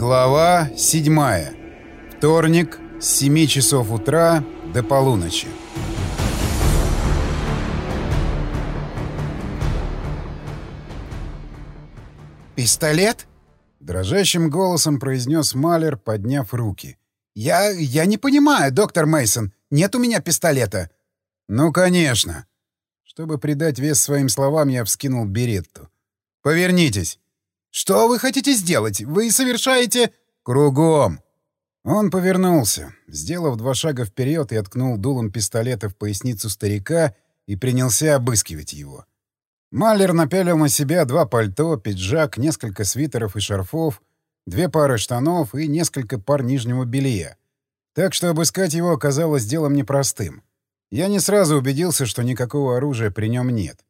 Глава 7. Вторник с 7 часов утра до полуночи. «Пистолет?» — дрожащим голосом произнес Малер, подняв руки. «Я... я не понимаю, доктор Мейсон. Нет у меня пистолета». «Ну, конечно». Чтобы придать вес своим словам, я вскинул беретту. «Повернитесь». «Что вы хотите сделать? Вы совершаете...» «Кругом!» Он повернулся, сделав два шага вперед и откнул дулом пистолета в поясницу старика и принялся обыскивать его. Малер напялил на себя два пальто, пиджак, несколько свитеров и шарфов, две пары штанов и несколько пар нижнего белья. Так что обыскать его оказалось делом непростым. Я не сразу убедился, что никакого оружия при нем нет.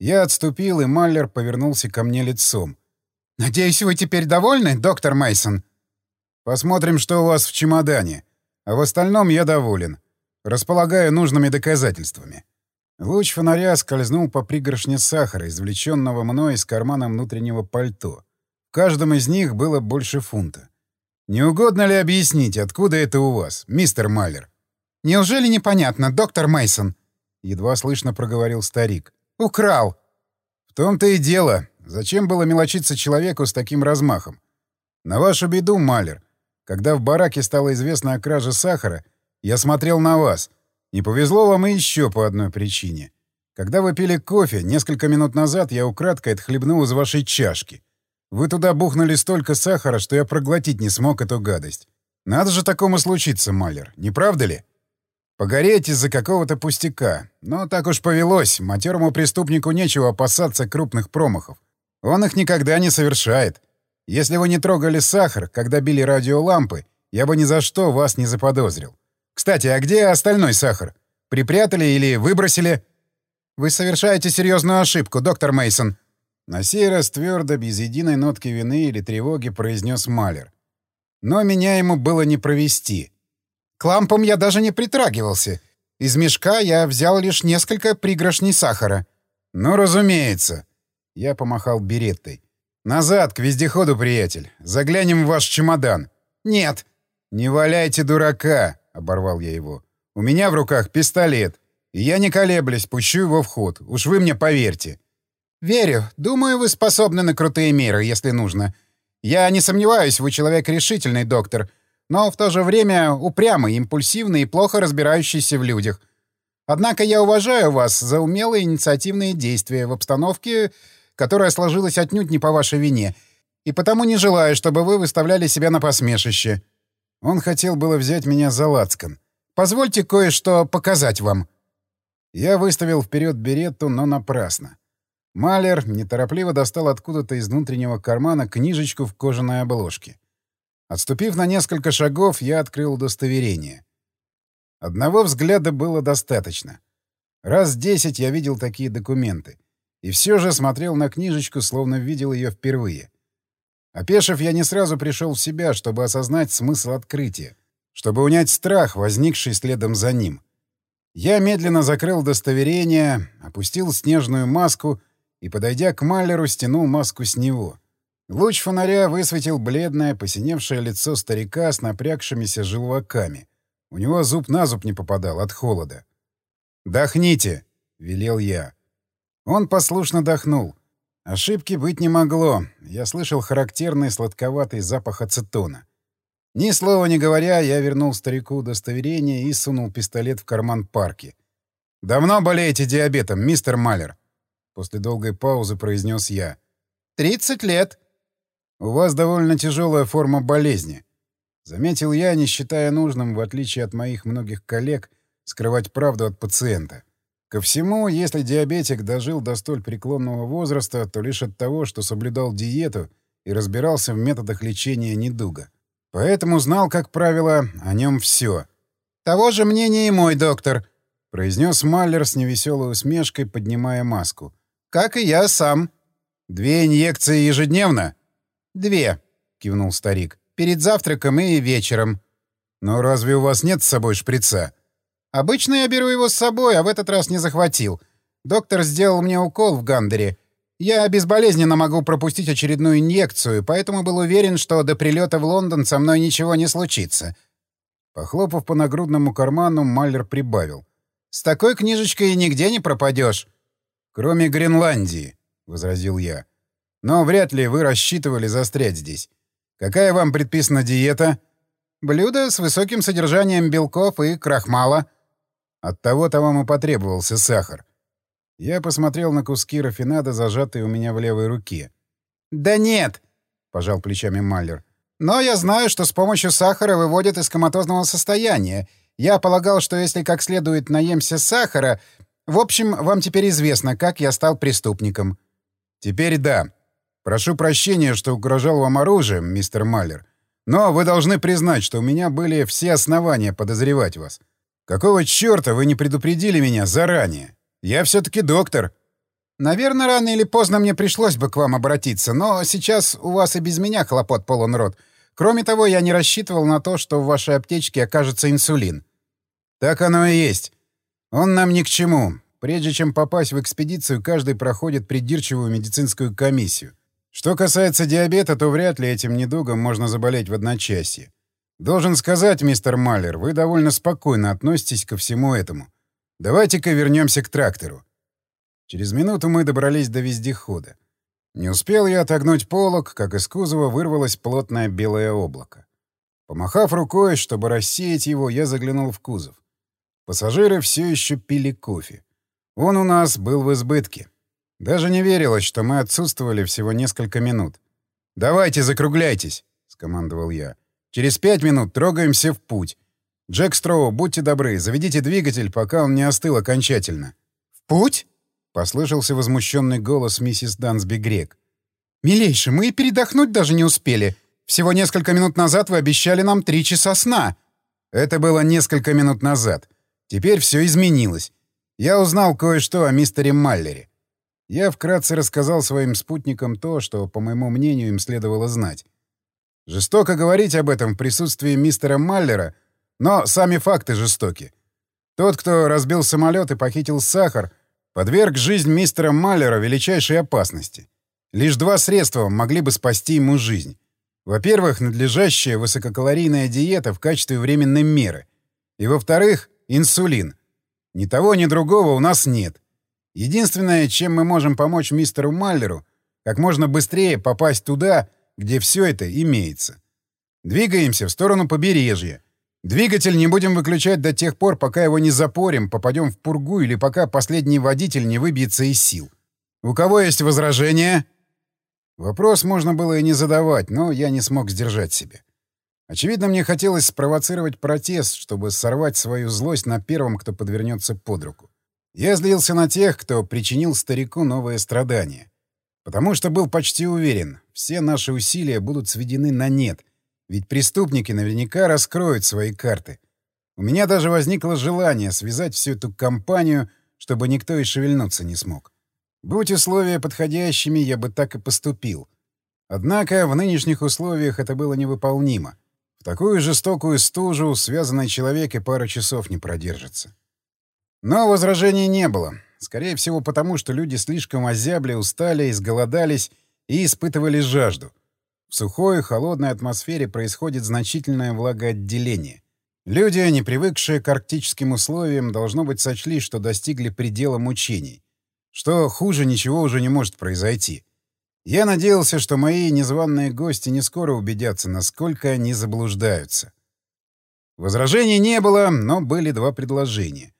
Я отступил, и Маллер повернулся ко мне лицом. «Надеюсь, вы теперь довольны, доктор Мейсон? «Посмотрим, что у вас в чемодане. А в остальном я доволен. Располагаю нужными доказательствами». Луч фонаря скользнул по пригоршне сахара, извлеченного мной из кармана внутреннего пальто. В каждом из них было больше фунта. «Не угодно ли объяснить, откуда это у вас, мистер Маллер?» «Неужели непонятно, доктор Мейсон? едва слышно проговорил старик. «Украл!» «В том-то и дело. Зачем было мелочиться человеку с таким размахом? На вашу беду, Малер, когда в бараке стало известно о краже сахара, я смотрел на вас. Не повезло вам и еще по одной причине. Когда вы пили кофе, несколько минут назад я украдкой отхлебнул из вашей чашки. Вы туда бухнули столько сахара, что я проглотить не смог эту гадость. Надо же такому случиться, Малер, не правда ли? Погореть из-за какого-то пустяка. Но так уж повелось, матерому преступнику нечего опасаться крупных промахов. Он их никогда не совершает. Если вы не трогали сахар, когда били радиолампы, я бы ни за что вас не заподозрил. Кстати, а где остальной сахар? Припрятали или выбросили? Вы совершаете серьезную ошибку, доктор Мейсон. На сей раз твердо, без единой нотки вины или тревоги, произнес Малер. Но меня ему было не провести. К лампам я даже не притрагивался. Из мешка я взял лишь несколько пригоршней сахара. Ну, разумеется. Я помахал береттой. «Назад, к вездеходу, приятель. Заглянем в ваш чемодан». «Нет». «Не валяйте дурака», — оборвал я его. «У меня в руках пистолет. И я не колеблясь, пущу его в ход. Уж вы мне поверьте». «Верю. Думаю, вы способны на крутые меры, если нужно. Я не сомневаюсь, вы человек решительный, доктор, но в то же время упрямый, импульсивный и плохо разбирающийся в людях. Однако я уважаю вас за умелые инициативные действия в обстановке, которая сложилась отнюдь не по вашей вине, и потому не желаю, чтобы вы выставляли себя на посмешище. Он хотел было взять меня за лацкан. Позвольте кое-что показать вам. Я выставил вперед беретту, но напрасно. Малер неторопливо достал откуда-то из внутреннего кармана книжечку в кожаной обложке. Отступив на несколько шагов, я открыл удостоверение. Одного взгляда было достаточно. Раз десять я видел такие документы. И все же смотрел на книжечку, словно видел ее впервые. Опешив, я не сразу пришел в себя, чтобы осознать смысл открытия, чтобы унять страх, возникший следом за ним. Я медленно закрыл удостоверение, опустил снежную маску и, подойдя к Маллеру, стянул маску с него. Луч фонаря высветил бледное, посиневшее лицо старика с напрягшимися желваками. У него зуб на зуб не попадал от холода. «Дохните!» — велел я. Он послушно дохнул. Ошибки быть не могло. Я слышал характерный сладковатый запах ацетона. Ни слова не говоря, я вернул старику удостоверение и сунул пистолет в карман парки. «Давно болеете диабетом, мистер Малер?» После долгой паузы произнес я. «Тридцать лет». «У вас довольно тяжелая форма болезни». Заметил я, не считая нужным, в отличие от моих многих коллег, скрывать правду от пациента. Ко всему, если диабетик дожил до столь преклонного возраста, то лишь от того, что соблюдал диету и разбирался в методах лечения недуга. Поэтому знал, как правило, о нем все. «Того же мнения и мой доктор», — произнес Маллер с невеселой усмешкой, поднимая маску. «Как и я сам». «Две инъекции ежедневно?» «Две», — кивнул старик. «Перед завтраком и вечером». «Но разве у вас нет с собой шприца?» Обычно я беру его с собой, а в этот раз не захватил. Доктор сделал мне укол в Гандере. Я безболезненно могу пропустить очередную инъекцию, поэтому был уверен, что до прилета в Лондон со мной ничего не случится. Похлопав по нагрудному карману, Маллер прибавил. «С такой книжечкой нигде не пропадешь. «Кроме Гренландии», — возразил я. «Но вряд ли вы рассчитывали застрять здесь. Какая вам предписана диета?» «Блюдо с высоким содержанием белков и крахмала». От того-то вам и потребовался сахар. Я посмотрел на куски рафинада, зажатые у меня в левой руке. «Да нет!» — пожал плечами Маллер. «Но я знаю, что с помощью сахара выводят из коматозного состояния. Я полагал, что если как следует наемся сахара... В общем, вам теперь известно, как я стал преступником». «Теперь да. Прошу прощения, что угрожал вам оружием, мистер Маллер. Но вы должны признать, что у меня были все основания подозревать вас. Какого черта вы не предупредили меня заранее? Я все-таки доктор. Наверное, рано или поздно мне пришлось бы к вам обратиться, но сейчас у вас и без меня хлопот полон рот. Кроме того, я не рассчитывал на то, что в вашей аптечке окажется инсулин. Так оно и есть. Он нам ни к чему. Прежде чем попасть в экспедицию, каждый проходит придирчивую медицинскую комиссию. Что касается диабета, то вряд ли этим недугом можно заболеть в одночасье. Должен сказать, мистер Маллер, вы довольно спокойно относитесь ко всему этому. Давайте-ка вернемся к трактору. Через минуту мы добрались до вездехода. Не успел я отогнуть полог, как из кузова вырвалось плотное белое облако. Помахав рукой, чтобы рассеять его, я заглянул в кузов. Пассажиры все еще пили кофе. Он у нас был в избытке. Даже не верилось, что мы отсутствовали всего несколько минут. «Давайте, закругляйтесь!» — скомандовал я. «Через пять минут трогаемся в путь. «Джек Строу, будьте добры, заведите двигатель, пока он не остыл окончательно». «В путь?» — послышался возмущенный голос миссис Дансби Грек. «Милейший, мы и передохнуть даже не успели. Всего несколько минут назад вы обещали нам три часа сна». «Это было несколько минут назад. Теперь все изменилось. Я узнал кое-что о мистере Маллере. Я вкратце рассказал своим спутникам то, что, по моему мнению, им следовало знать. Жестоко говорить об этом в присутствии мистера Маллера — но сами факты жестоки. Тот, кто разбил самолет и похитил сахар, подверг жизнь мистера Маллера величайшей опасности. Лишь два средства могли бы спасти ему жизнь. Во-первых, надлежащая высококалорийная диета в качестве временной меры. И во-вторых, инсулин. Ни того, ни другого у нас нет. Единственное, чем мы можем помочь мистеру Маллеру, как можно быстрее попасть туда, где все это имеется. Двигаемся в сторону побережья — Двигатель не будем выключать до тех пор, пока его не запорим, попадем в пургу или пока последний водитель не выбьется из сил. У кого есть возражения? Вопрос можно было и не задавать, но я не смог сдержать себя. Очевидно, мне хотелось спровоцировать протест, чтобы сорвать свою злость на первом, кто подвернется под руку. Я злился на тех, кто причинил старику новые страдания. Потому что был почти уверен, все наши усилия будут сведены на нет, ведь преступники наверняка раскроют свои карты. У меня даже возникло желание связать всю эту компанию, чтобы никто и шевельнуться не смог. Будь условия подходящими, я бы так и поступил. Однако в нынешних условиях это было невыполнимо. В такую жестокую стужу связанный человек и пару часов не продержится. Но возражений не было. Скорее всего, потому что люди слишком озябли, устали, изголодались и испытывали жажду. В сухой, холодной атмосфере происходит значительное влагоотделение. Люди, не привыкшие к арктическим условиям, должно быть сочли, что достигли предела мучений. Что хуже ничего уже не может произойти. Я надеялся, что мои незваные гости не скоро убедятся, насколько они заблуждаются. Возражений не было, но были два предложения.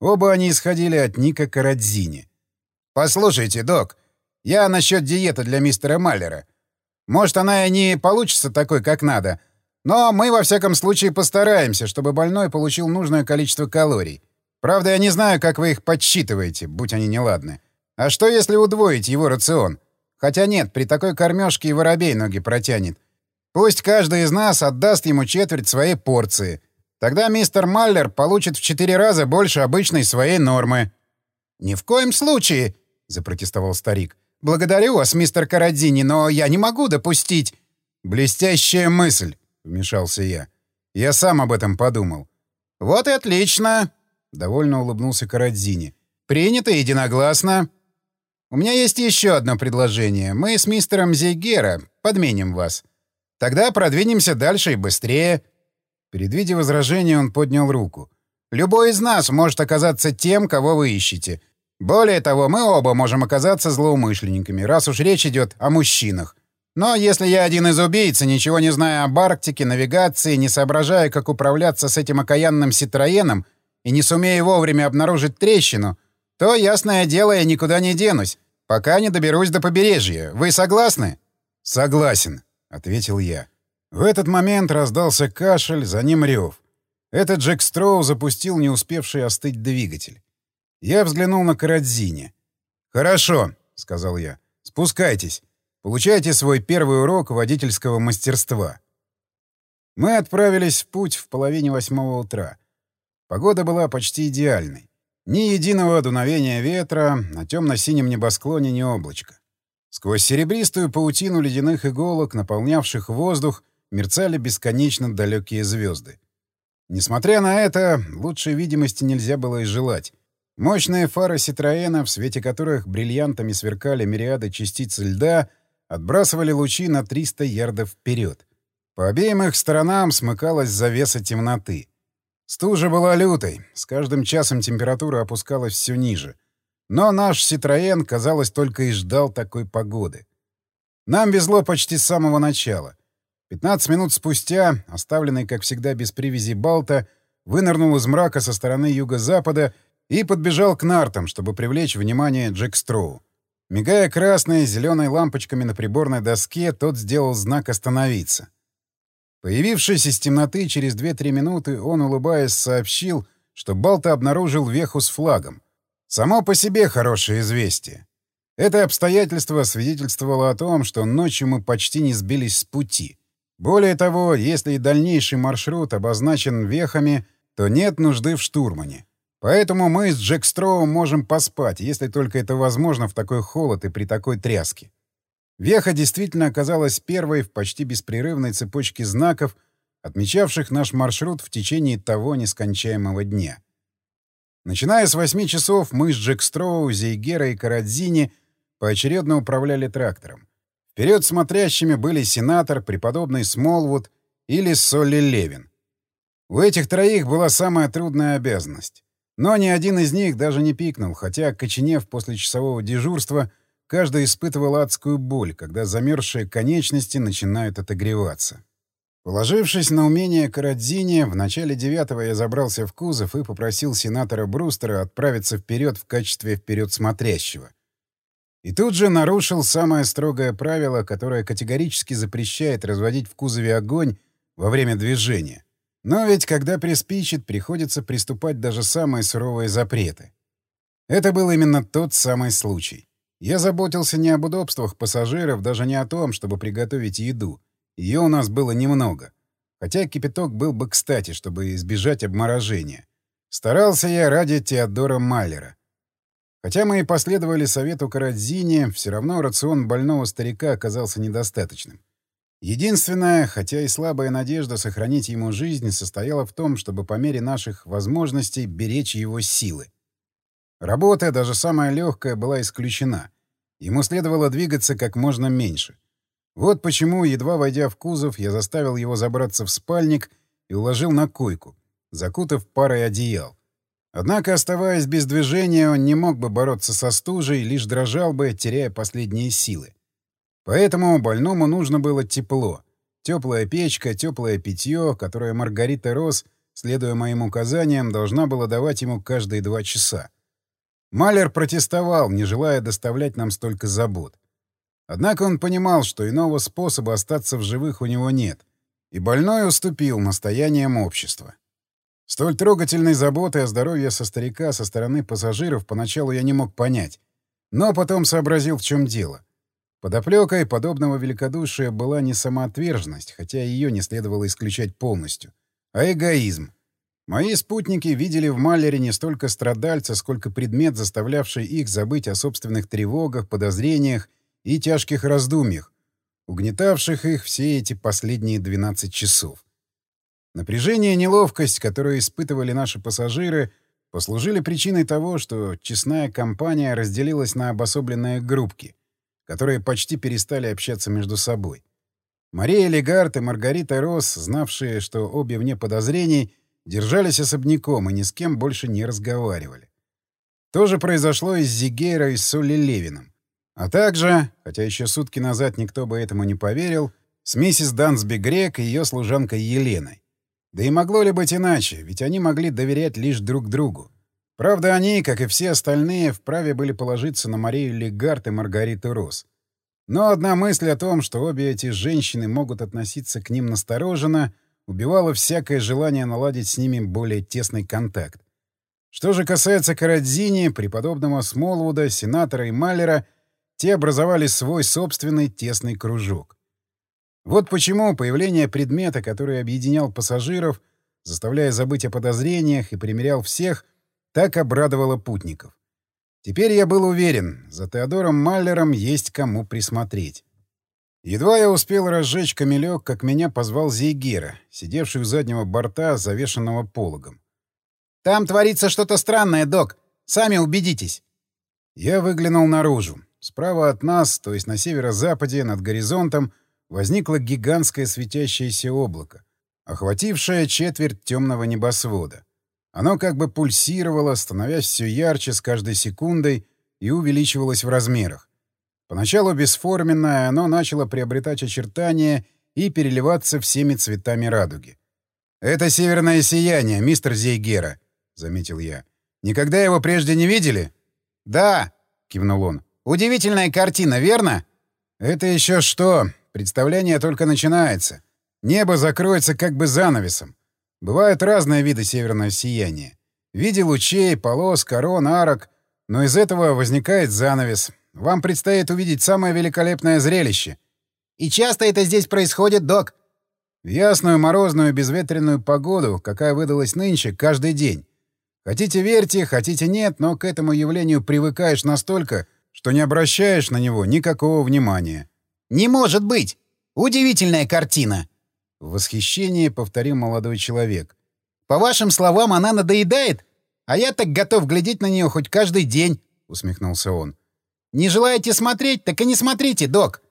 Оба они исходили от Ника Карадзини. «Послушайте, док, я насчет диеты для мистера Маллера. Может, она и не получится такой, как надо. Но мы, во всяком случае, постараемся, чтобы больной получил нужное количество калорий. Правда, я не знаю, как вы их подсчитываете, будь они неладны. А что, если удвоить его рацион? Хотя нет, при такой кормежке и воробей ноги протянет. Пусть каждый из нас отдаст ему четверть своей порции. Тогда мистер Маллер получит в четыре раза больше обычной своей нормы. — Ни в коем случае! — запротестовал старик. «Благодарю вас, мистер Карадзини, но я не могу допустить...» «Блестящая мысль», — вмешался я. «Я сам об этом подумал». «Вот и отлично», — довольно улыбнулся Карадзини. «Принято единогласно». У меня есть еще одно предложение. Мы с мистером Зейгера подменим вас. Тогда продвинемся дальше и быстрее. Предвидя возражение, он поднял руку. Любой из нас может оказаться тем, кого вы ищете. Более того, мы оба можем оказаться злоумышленниками, раз уж речь идет о мужчинах. Но если я один из убийц, ничего не зная об Арктике, навигации, не соображая, как управляться с этим окаянным Ситроеном, и не сумею вовремя обнаружить трещину, то, ясное дело, я никуда не денусь, пока не доберусь до побережья. Вы согласны? — Согласен, — ответил я. В этот момент раздался кашель, за ним рев. Этот Джек Строу запустил не успевший остыть двигатель. Я взглянул на Карадзине. «Хорошо», — сказал я. «Спускайтесь. Получайте свой первый урок водительского мастерства». Мы отправились в путь в половине восьмого утра. Погода была почти идеальной. Ни единого дуновения ветра, на темно-синем небосклоне ни облачка. Сквозь серебристую паутину ледяных иголок, наполнявших воздух, мерцали бесконечно далекие звезды. Несмотря на это, лучшей видимости нельзя было и желать. Мощные фары Ситроена, в свете которых бриллиантами сверкали мириады частиц льда, отбрасывали лучи на 300 ярдов вперед. По обеим их сторонам смыкалась завеса темноты. Стужа была лютой, с каждым часом температура опускалась все ниже. Но наш Ситроен, казалось, только и ждал такой погоды. Нам везло почти с самого начала. 15 минут спустя, оставленный, как всегда, без привязи Балта, вынырнул из мрака со стороны юго-запада и подбежал к нартам, чтобы привлечь внимание Джек Строу. Мигая красной, зеленой лампочками на приборной доске, тот сделал знак «Остановиться». Появившись из темноты через 2-3 минуты, он, улыбаясь, сообщил, что Балта обнаружил веху с флагом. Само по себе хорошее известие. Это обстоятельство свидетельствовало о том, что ночью мы почти не сбились с пути. Более того, если и дальнейший маршрут обозначен вехами, то нет нужды в штурмане. Поэтому мы с Джек Строум можем поспать, если только это возможно в такой холод и при такой тряске. Веха действительно оказалась первой в почти беспрерывной цепочке знаков, отмечавших наш маршрут в течение того нескончаемого дня. Начиная с восьми часов мы с Джек Строу, Зейгера и Карадзини поочередно управляли трактором. Вперед смотрящими были сенатор, преподобный Смолвуд или Солли Левин. У этих троих была самая трудная обязанность. Но ни один из них даже не пикнул, хотя, коченев после часового дежурства, Каждый испытывал адскую боль, когда замерзшие конечности начинают отогреваться. Положившись на умение Карадзини, в начале девятого я забрался в кузов и попросил сенатора Брустера отправиться вперед в качестве вперед смотрящего. И тут же нарушил самое строгое правило, которое категорически запрещает разводить в кузове огонь во время движения. Но ведь когда приспичит, приходится приступать даже самые суровые запреты. Это был именно тот самый случай. Я заботился не об удобствах пассажиров, даже не о том, чтобы приготовить еду. Ее у нас было немного. Хотя кипяток был бы кстати, чтобы избежать обморожения. Старался я ради Теодора Маллера. Хотя мы и последовали совету Карадзини, все равно рацион больного старика оказался недостаточным. Единственная, хотя и слабая надежда сохранить ему жизнь состояла в том, чтобы по мере наших возможностей беречь его силы. Работа, даже самая легкая, была исключена. Ему следовало двигаться как можно меньше. Вот почему, едва войдя в кузов, я заставил его забраться в спальник и уложил на койку, закутав парой одеял. Однако, оставаясь без движения, он не мог бы бороться со стужей, лишь дрожал бы, теряя последние силы. Поэтому больному нужно было тепло. Теплая печка, теплое питье, которое Маргарита Рос, следуя моим указаниям, должна была давать ему каждые два часа. Малер протестовал, не желая доставлять нам столько забот. Однако он понимал, что иного способа остаться в живых у него нет, и больной уступил настояниям общества. Столь трогательной заботы о здоровье со старика со стороны пассажиров поначалу я не мог понять, но потом сообразил, в чем дело. Подоплекой подобного великодушия была не самоотверженность, хотя ее не следовало исключать полностью, а эгоизм, Мои спутники видели в Маллере не столько страдальца, сколько предмет, заставлявший их забыть о собственных тревогах, подозрениях и тяжких раздумьях, угнетавших их все эти последние 12 часов. Напряжение и неловкость, которые испытывали наши пассажиры, послужили причиной того, что честная компания разделилась на обособленные группки, которые почти перестали общаться между собой. Мария Легард и Маргарита Росс, знавшие, что обе вне подозрений, держались особняком и ни с кем больше не разговаривали. То же произошло и с Зигейро и с Солли Левином. А также, хотя еще сутки назад никто бы этому не поверил, с миссис Дансби Грек и ее служанкой Еленой. Да и могло ли быть иначе, ведь они могли доверять лишь друг другу. Правда, они, как и все остальные, вправе были положиться на Марию Легард и Маргариту Росс. Но одна мысль о том, что обе эти женщины могут относиться к ним настороженно, убивала всякое желание наладить с ними более тесный контакт. Что же касается Карадзини, преподобного Смолвуда, сенатора и Маллера, те образовали свой собственный тесный кружок. Вот почему появление предмета, который объединял пассажиров, заставляя забыть о подозрениях и примерял всех, так обрадовало путников. Теперь я был уверен, за Теодором Маллером есть кому присмотреть. Едва я успел разжечь камелек, как меня позвал Зейгера, сидевший у заднего борта, завешенного пологом. «Там творится что-то странное, док. Сами убедитесь». Я выглянул наружу. Справа от нас, то есть на северо-западе, над горизонтом, возникло гигантское светящееся облако, охватившее четверть темного небосвода. Оно как бы пульсировало, становясь все ярче с каждой секундой и увеличивалось в размерах. Поначалу бесформенное, оно начало приобретать очертания и переливаться всеми цветами радуги. «Это северное сияние, мистер Зейгера», — заметил я. «Никогда его прежде не видели?» «Да», — кивнул он. «Удивительная картина, верно?» «Это еще что? Представление только начинается. Небо закроется как бы занавесом. Бывают разные виды северного сияния. В виде лучей, полос, корон, арок. Но из этого возникает занавес. Вам предстоит увидеть самое великолепное зрелище. И часто это здесь происходит, док? В ясную, морозную, безветренную погоду, какая выдалась нынче, каждый день. Хотите верьте, хотите нет, но к этому явлению привыкаешь настолько, что не обращаешь на него никакого внимания. «Не может быть! Удивительная картина!» В восхищении повторил молодой человек. «По вашим словам, она надоедает? А я так готов глядеть на нее хоть каждый день!» — усмехнулся он. «Не желаете смотреть? Так и не смотрите, док!»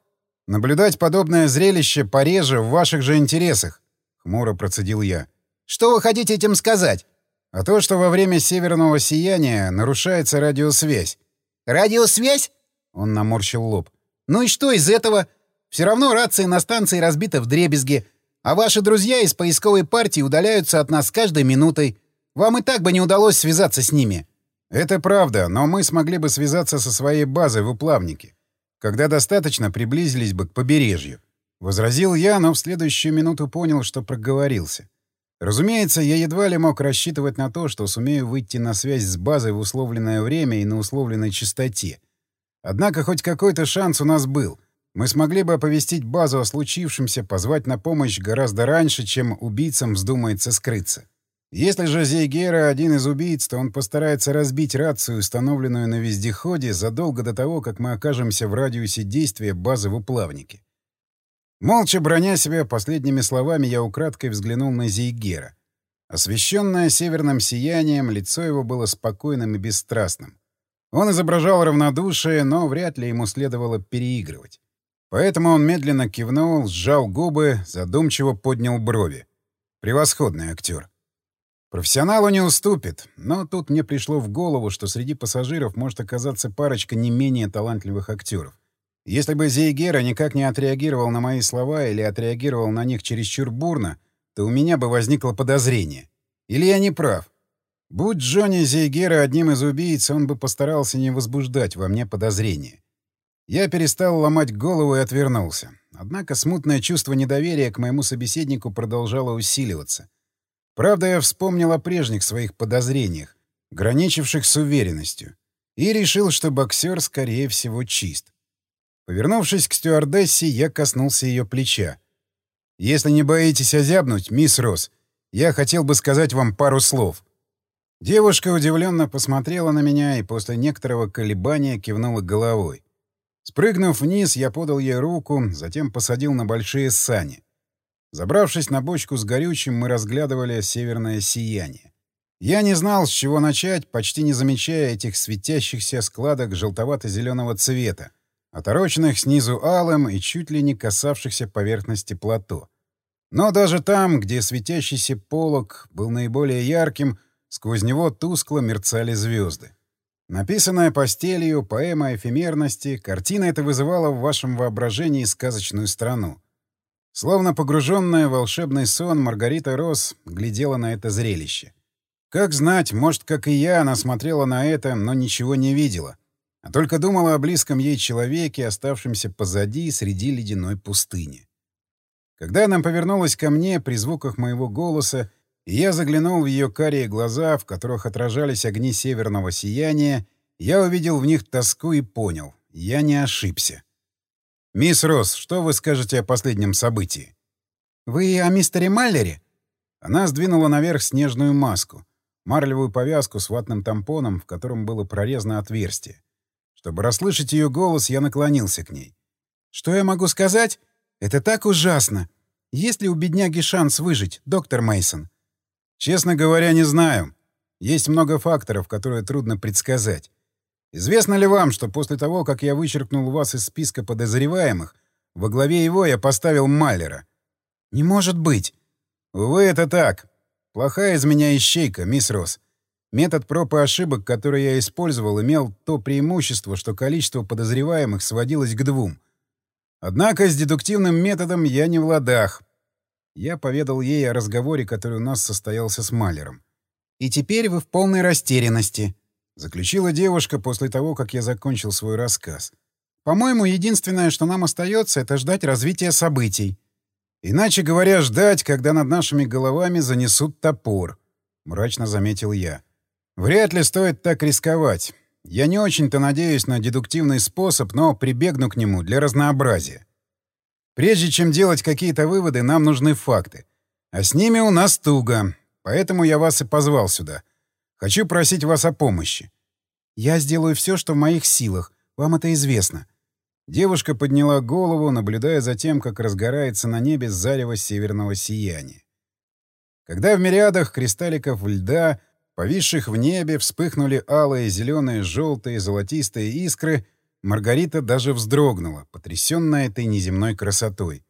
«Наблюдать подобное зрелище пореже в ваших же интересах», — хмуро процедил я. «Что вы хотите этим сказать?» «А то, что во время северного сияния нарушается радиосвязь». «Радиосвязь?» — он наморщил лоб. Ну и что из этого? Все равно рация на станции разбита в дребезги, а ваши друзья из поисковой партии удаляются от нас каждой минутой. Вам и так бы не удалось связаться с ними. Это правда, но мы смогли бы связаться со своей базой в Уплавнике, когда достаточно приблизились бы к побережью. Возразил я, но в следующую минуту понял, что проговорился. Разумеется, я едва ли мог рассчитывать на то, что сумею выйти на связь с базой в условленное время и на условленной частоте. Однако хоть какой-то шанс у нас был. Мы смогли бы оповестить базу о случившемся, позвать на помощь гораздо раньше, чем убийцам вздумается скрыться. Если же Зейгера один из убийц, то он постарается разбить рацию, установленную на вездеходе, задолго до того, как мы окажемся в радиусе действия базы в Уплавнике. Молча броня себя последними словами, я украдкой взглянул на Зейгера. Освещенное северным сиянием, лицо его было спокойным и бесстрастным. Он изображал равнодушие, но вряд ли ему следовало переигрывать. Поэтому он медленно кивнул, сжал губы, задумчиво поднял брови. Превосходный актер. Профессионалу не уступит, но тут мне пришло в голову, что среди пассажиров может оказаться парочка не менее талантливых актеров. Если бы Зейгера никак не отреагировал на мои слова или отреагировал на них чересчур бурно, то у меня бы возникло подозрение. Или я не прав? Будь Джонни Зейгера одним из убийц, он бы постарался не возбуждать во мне подозрения. Я перестал ломать голову и отвернулся. Однако смутное чувство недоверия к моему собеседнику продолжало усиливаться. Правда, я вспомнил о прежних своих подозрениях, граничивших с уверенностью, и решил, что боксер, скорее всего, чист. Повернувшись к стюардессе, я коснулся ее плеча. «Если не боитесь озябнуть, мисс Росс, я хотел бы сказать вам пару слов». Девушка удивленно посмотрела на меня и после некоторого колебания кивнула головой. Спрыгнув вниз, я подал ей руку, затем посадил на большие сани. Забравшись на бочку с горючим, мы разглядывали северное сияние. Я не знал, с чего начать, почти не замечая этих светящихся складок желтовато-зеленого цвета, отороченных снизу алым и чуть ли не касавшихся поверхности плато. Но даже там, где светящийся полог был наиболее ярким, сквозь него тускло мерцали звезды. Написанная постелью, поэма эфемерности, картина эта вызывала в вашем воображении сказочную страну. Словно погруженная в волшебный сон, Маргарита Рос глядела на это зрелище. Как знать, может, как и я, она смотрела на это, но ничего не видела, а только думала о близком ей человеке, оставшемся позади среди ледяной пустыни. Когда она повернулась ко мне при звуках моего голоса, и я заглянул в ее карие глаза, в которых отражались огни северного сияния, я увидел в них тоску и понял — я не ошибся. «Мисс Росс, что вы скажете о последнем событии?» «Вы о мистере Маллере?» Она сдвинула наверх снежную маску марлевую повязку с ватным тампоном, в котором было прорезано отверстие. Чтобы расслышать ее голос, я наклонился к ней. «Что я могу сказать? Это так ужасно! Есть ли у бедняги шанс выжить, доктор Мейсон? «Честно говоря, не знаю. Есть много факторов, которые трудно предсказать. Известно ли вам, что после того, как я вычеркнул вас из списка подозреваемых, во главе его я поставил Маллера?» «Не может быть!» «Увы, это так. Плохая из меня ищейка, мисс Росс. Метод проб и ошибок, который я использовал, имел то преимущество, что количество подозреваемых сводилось к двум. Однако с дедуктивным методом я не в ладах. Я поведал ей о разговоре, который у нас состоялся с Малером. «И теперь вы в полной растерянности», — заключила девушка после того, как я закончил свой рассказ. «По-моему, единственное, что нам остается, это ждать развития событий». Иначе говоря, ждать, когда над нашими головами занесут топор, — мрачно заметил я. Вряд ли стоит так рисковать. Я не очень-то надеюсь на дедуктивный способ, но прибегну к нему для разнообразия. Прежде чем делать какие-то выводы, нам нужны факты. А с ними у нас туго, поэтому я вас и позвал сюда. Хочу просить вас о помощи. Я сделаю все, что в моих силах. Вам это известно. Девушка подняла голову, наблюдая за тем, как разгорается на небе зарево северного сияния. Когда в мириадах кристалликов льда, повисших в небе, вспыхнули алые, зеленые, желтые, золотистые искры, Маргарита даже вздрогнула, потрясенная этой неземной красотой.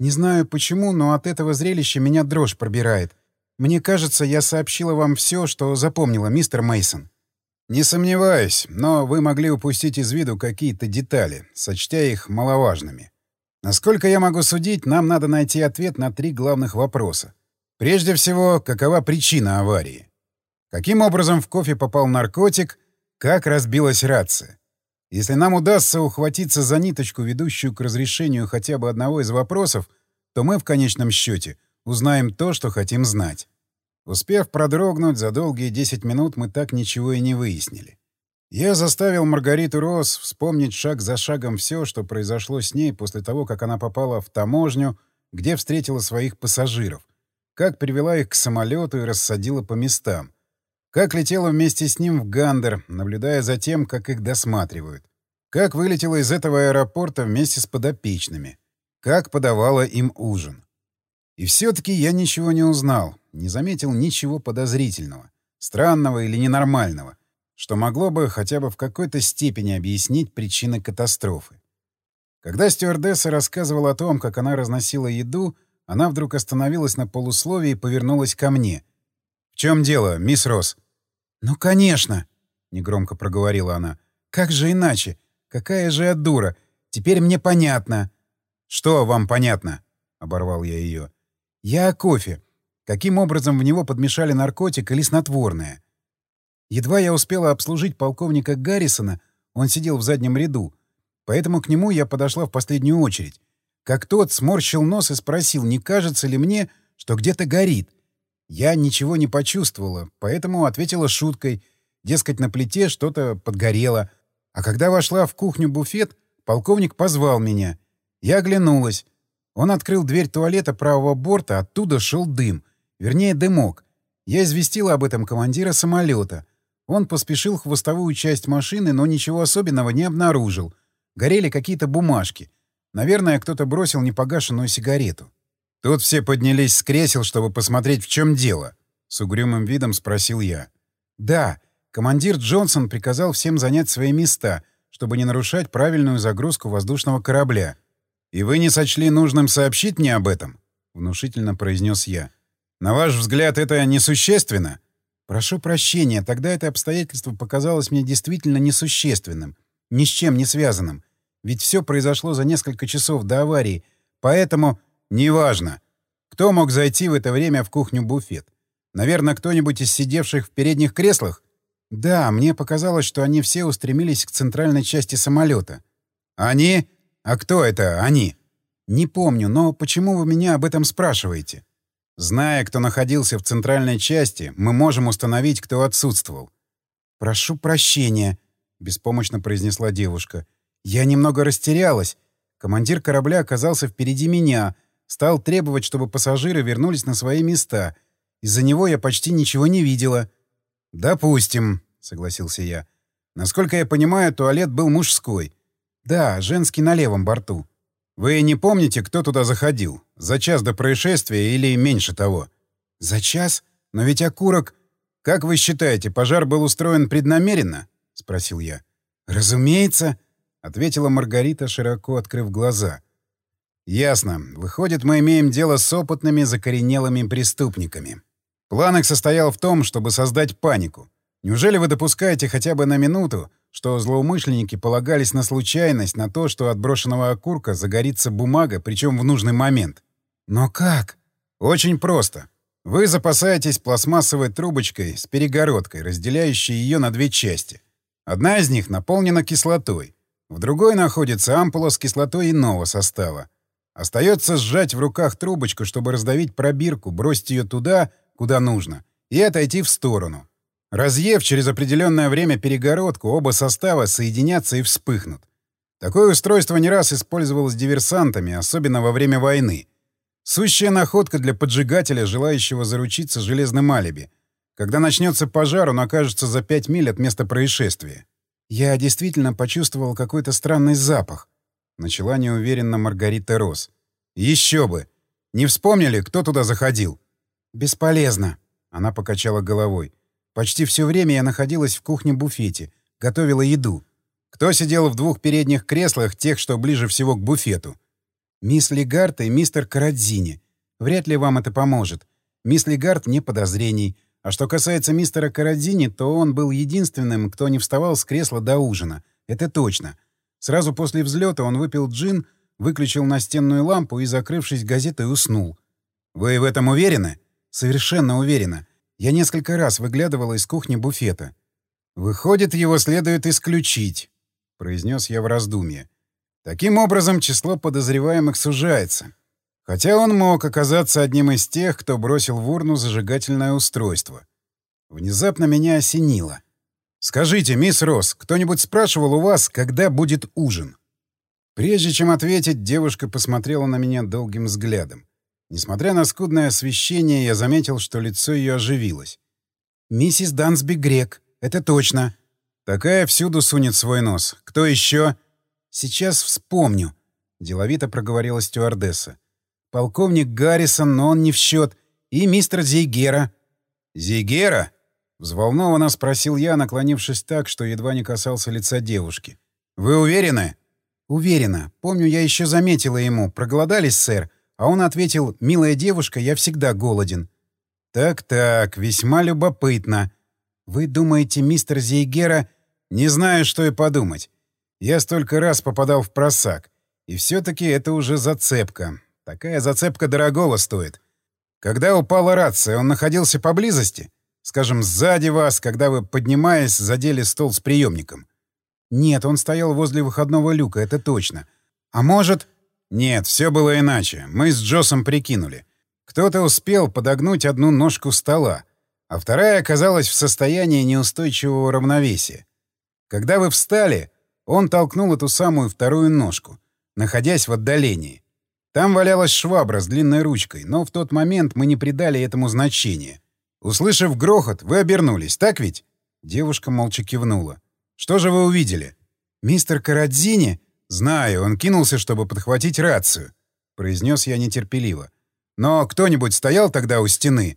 «Не знаю почему, но от этого зрелища меня дрожь пробирает. Мне кажется, я сообщила вам все, что запомнила, мистер Мейсон. «Не сомневаюсь, но вы могли упустить из виду какие-то детали, сочтя их маловажными. Насколько я могу судить, нам надо найти ответ на три главных вопроса. Прежде всего, какова причина аварии? Каким образом в кофе попал наркотик? Как разбилась рация? Если нам удастся ухватиться за ниточку, ведущую к разрешению хотя бы одного из вопросов, то мы в конечном счете узнаем то, что хотим знать. Успев продрогнуть, за долгие 10 минут мы так ничего и не выяснили. Я заставил Маргариту Росс вспомнить шаг за шагом все, что произошло с ней после того, как она попала в таможню, где встретила своих пассажиров, как привела их к самолету и рассадила по местам, как летела вместе с ним в Гандер, наблюдая за тем, как их досматривают, как вылетела из этого аэропорта вместе с подопечными, как подавала им ужин. И все-таки я ничего не узнал, не заметил ничего подозрительного, странного или ненормального, что могло бы хотя бы в какой-то степени объяснить причины катастрофы. Когда стюардесса рассказывала о том, как она разносила еду, она вдруг остановилась на полусловии и повернулась ко мне. «В чем дело, мисс Росс?» «Ну, конечно!» — негромко проговорила она. «Как же иначе? Какая же я дура! Теперь мне понятно!» «Что вам понятно?» — оборвал я ее. «Я о кофе. Каким образом в него подмешали наркотик или снотворное? Едва я успела обслужить полковника Гаррисона, он сидел в заднем ряду, поэтому к нему я подошла в последнюю очередь. Как тот сморщил нос и спросил, не кажется ли мне, что где-то горит. Я ничего не почувствовала, поэтому ответила шуткой, дескать, на плите что-то подгорело. А когда вошла в кухню-буфет, полковник позвал меня. Я оглянулась. Он открыл дверь туалета правого борта, оттуда шел дым — Вернее, дымок. Я известила об этом командира самолета. Он поспешил хвостовую часть машины, но ничего особенного не обнаружил. Горели какие-то бумажки. Наверное, кто-то бросил непогашенную сигарету. Тут все поднялись с кресел, чтобы посмотреть, в чем дело, — С угрюмым видом спросил я. «Да, командир Джонсон приказал всем занять свои места, чтобы не нарушать правильную загрузку воздушного корабля. И вы не сочли нужным сообщить мне об этом?» — внушительно произнес я. «На ваш взгляд, это несущественно?» «Прошу прощения, тогда это обстоятельство показалось мне действительно несущественным, ни с чем не связанным. Ведь все произошло за несколько часов до аварии, поэтому...» «Неважно. Кто мог зайти в это время в кухню-буфет? Наверное, кто-нибудь из сидевших в передних креслах? Да, мне показалось, что они все устремились к центральной части самолета. Они? А кто это они? Не помню, но почему вы меня об этом спрашиваете? Зная, кто находился в центральной части, мы можем установить, кто отсутствовал. Прошу прощения, беспомощно произнесла девушка. Я немного растерялась. Командир корабля оказался впереди меня, стал требовать, чтобы пассажиры вернулись на свои места — из-за него я почти ничего не видела. «Допустим», — согласился я. «Насколько я понимаю, туалет был мужской. Да, женский на левом борту. Вы не помните, кто туда заходил? За час до происшествия или меньше того?» «За час? Но ведь окурок...» «Как вы считаете, пожар был устроен преднамеренно?» — спросил я. «Разумеется», — ответила Маргарита, широко открыв глаза. «Ясно. Выходит, мы имеем дело с опытными закоренелыми преступниками». План их состоял в том, чтобы создать панику. Неужели вы допускаете хотя бы на минуту, что злоумышленники полагались на случайность, на то, что от брошенного окурка загорится бумага, причем в нужный момент? Но как? Очень просто. Вы запасаетесь пластмассовой трубочкой с перегородкой, разделяющей ее на две части. Одна из них наполнена кислотой, в другой находится ампула с кислотой иного состава. Остается сжать в руках трубочку, чтобы раздавить пробирку, бросить ее туда — куда нужно, и отойти в сторону. Разъев через определенное время перегородку, оба состава соединятся и вспыхнут. Такое устройство не раз использовалось диверсантами, особенно во время войны. Сущая находка для поджигателя, желающего заручиться железным алиби. Когда начнется пожар, он окажется за пять миль от места происшествия. Я действительно почувствовал какой-то странный запах. Начала неуверенно Маргарита Рос. Еще бы! Не вспомнили, кто туда заходил? «Бесполезно», — она покачала головой. «Почти все время я находилась в кухне-буфете, готовила еду. Кто сидел в двух передних креслах, тех, что ближе всего к буфету?» «Мисс Легард и мистер Карадзини. Вряд ли вам это поможет. Мисс Легард не подозрений. А что касается мистера Карадзини, то он был единственным, кто не вставал с кресла до ужина. Это точно. Сразу после взлета он выпил джин, выключил настенную лампу и, закрывшись газетой, уснул. «Вы в этом уверены?» Совершенно уверена. Я несколько раз выглядывала из кухни буфета. «Выходит, его следует исключить», — произнес я в раздумье. «Таким образом, число подозреваемых сужается. Хотя он мог оказаться одним из тех, кто бросил в урну зажигательное устройство. Внезапно меня осенило. «Скажите, мисс Росс, кто-нибудь спрашивал у вас, когда будет ужин?» Прежде чем ответить, девушка посмотрела на меня долгим взглядом. Несмотря на скудное освещение, я заметил, что лицо ее оживилось. «Миссис Дансби Грек, это точно». «Такая всюду сунет свой нос. Кто еще?» «Сейчас вспомню», — деловито проговорила стюардесса. «Полковник Гаррисон, но он не в счет. И мистер Зейгера». «Зейгера?» — взволнованно спросил я, наклонившись так, что едва не касался лица девушки. «Вы уверены?» «Уверена. Помню, я еще заметила ему. Проголодались, сэр. А он ответил, «Милая девушка, я всегда голоден». «Так-так, весьма любопытно. Вы думаете, мистер Зейгера...» «Не знаю, что и подумать. Я столько раз попадал в просак. И все-таки это уже зацепка. Такая зацепка дорогого стоит. Когда упала рация, он находился поблизости? Скажем, сзади вас, когда вы, поднимаясь, задели стол с приемником?» «Нет, он стоял возле выходного люка, это точно. А может...» Нет, все было иначе. Мы с Джосом прикинули. Кто-то успел подогнуть одну ножку стола, а вторая оказалась в состоянии неустойчивого равновесия. Когда вы встали, он толкнул эту самую вторую ножку, находясь в отдалении. Там валялась швабра с длинной ручкой, но в тот момент мы не придали этому значения. Услышав грохот, вы обернулись, так ведь? Девушка молча кивнула. Что же вы увидели? Мистер Карадзини «Знаю, он кинулся, чтобы подхватить рацию», — произнес я нетерпеливо. «Но кто-нибудь стоял тогда у стены?»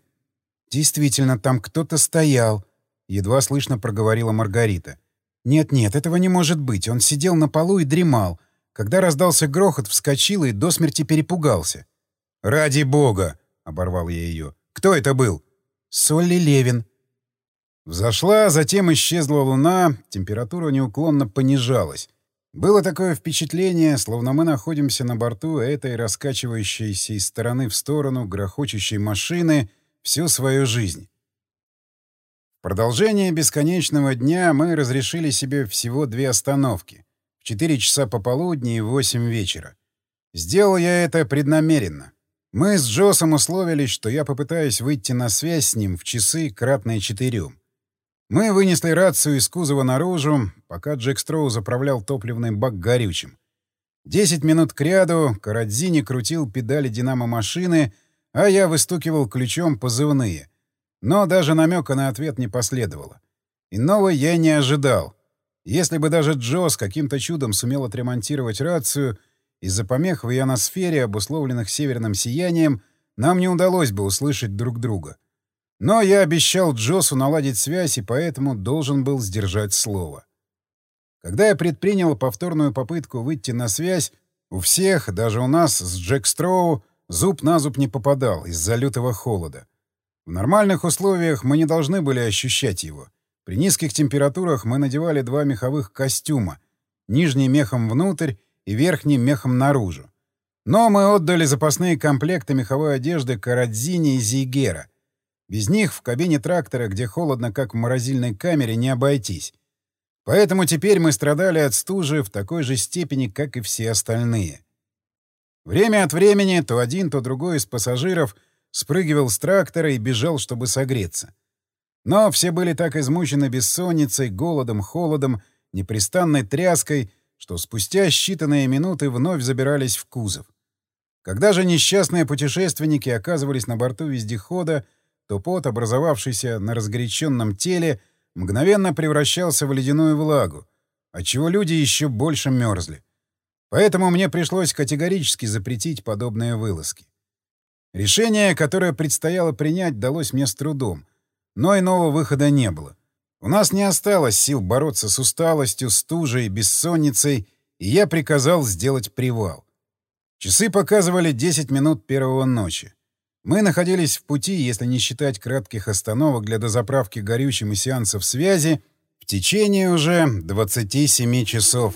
«Действительно, там кто-то стоял», — едва слышно проговорила Маргарита. «Нет-нет, этого не может быть. Он сидел на полу и дремал. Когда раздался грохот, вскочил и до смерти перепугался». «Ради бога!» — оборвал я ее. «Кто это был?» «Солли Левин». Взошла, затем исчезла луна, температура неуклонно понижалась. Было такое впечатление, словно мы находимся на борту этой раскачивающейся из стороны в сторону грохочущей машины всю свою жизнь. В продолжение бесконечного дня мы разрешили себе всего две остановки — в 4 часа пополудни и в 8 вечера. Сделал я это преднамеренно. Мы с Джосом условились, что я попытаюсь выйти на связь с ним в часы, кратные четырем. Мы вынесли рацию из кузова наружу, пока Джек Строу заправлял топливный бак горючим. Десять минут кряду Карадзини крутил педали динамо-машины, а я выстукивал ключом позывные. Но даже намека на ответ не последовало. Иного я не ожидал. Если бы даже Джос каким-то чудом сумел отремонтировать рацию, из-за помех в ионосфере, обусловленных северным сиянием, нам не удалось бы услышать друг друга. Но я обещал Джосу наладить связь и поэтому должен был сдержать слово. Когда я предпринял повторную попытку выйти на связь, у всех, даже у нас с Джек Строу, зуб на зуб не попадал из-за лютого холода. В нормальных условиях мы не должны были ощущать его. При низких температурах мы надевали два меховых костюма, нижний мехом внутрь и верхний мехом наружу. Но мы отдали запасные комплекты меховой одежды Карадзини и Зейгера — без них в кабине трактора, где холодно, как в морозильной камере, не обойтись. Поэтому теперь мы страдали от стужи в такой же степени, как и все остальные. Время от времени то один, то другой из пассажиров спрыгивал с трактора и бежал, чтобы согреться. Но все были так измучены бессонницей, голодом, холодом, непрестанной тряской, что спустя считанные минуты вновь забирались в кузов. Когда же несчастные путешественники оказывались на борту вездехода, то пот, образовавшийся на разгоряченном теле, мгновенно превращался в ледяную влагу, отчего люди еще больше мерзли. Поэтому мне пришлось категорически запретить подобные вылазки. Решение, которое предстояло принять, далось мне с трудом, но иного выхода не было. У нас не осталось сил бороться с усталостью, стужей, бессонницей, и я приказал сделать привал. Часы показывали 10 минут первого ночи. Мы находились в пути, если не считать кратких остановок для дозаправки горючим и сеансов связи, в течение уже 27 часов.